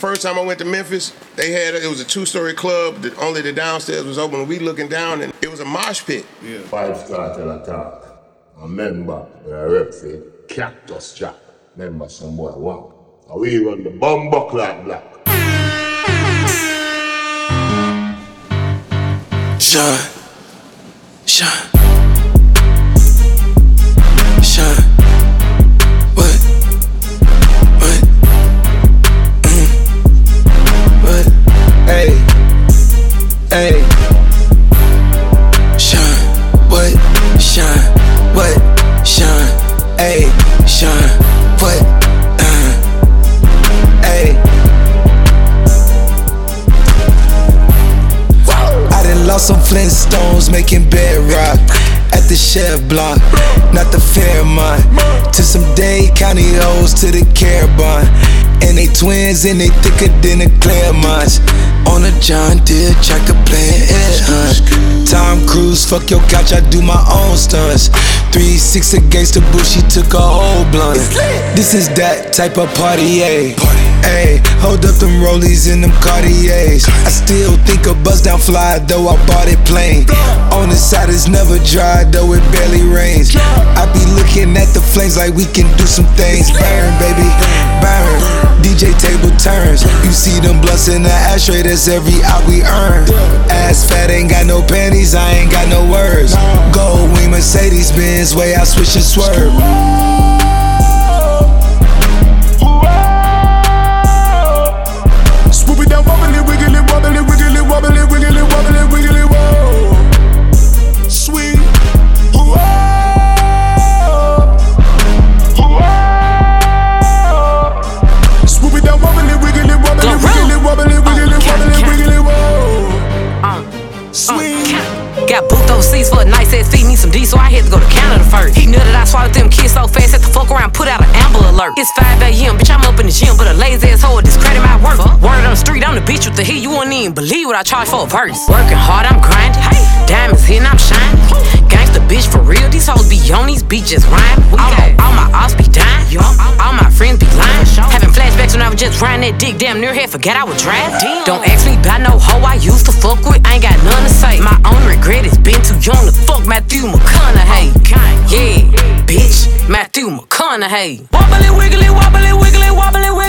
First time I went to Memphis, they had it was a two-story club. that only the downstairs was open. We looking down, and it was a mosh pit. Yeah. Five star tell a talk. A member, a rep for Cactus Jack. Member some boy wow. And we run the bumbo clock black. Shine. Shine. Shine. Flintstones making bedrock at the chef block, not the Fairmont. To some Dade County hoes to the Carabon. And they twins and they thicker than the Claremonts. On a John Deere tractor playing head hunt. Tom Cruise, fuck your couch, I do my own stunts. 3-6 against the bush, she took a whole blunt. This is that type of party, ayy. Ayy, hold up them rollies and them Cartiers. I still think a buzz down fly, though I bought it plain. On the side, it's never dry, though it barely rains. I be looking at the flames like we can do some things. Burn, baby, burn. DJ table turns. You see them blunts in the ashtray, that's every out we earn. Ass fat, ain't got no panties, I ain't got no words. Gold wing Mercedes Benz, way I switch and swerve. Got booked overseas for a nice ass feed, need some D, so I had to go to Canada first. He knew that I swallowed them kids so fast, had to fuck around, put out an amber alert. It's 5 a.m., bitch, I'm up in the gym, but a lazy ass hoe discredit my work. Word on the street, I'm the bitch with the heat, you won't even believe what I charge for a verse. Working hard, I'm grinding. Diamonds hitting, I'm shining. Gangsta bitch for real, these hoes be on these beaches rhyme. All my, that dick, damn near had forgot I was draft. Don't ask me about no hoe I used to fuck with, I ain't got none to say. My own regret is been too young to fuck Matthew McConaughey. Yeah, bitch, Matthew McConaughey. Wobbly wiggly, wobbly wiggly, wobbly wiggly.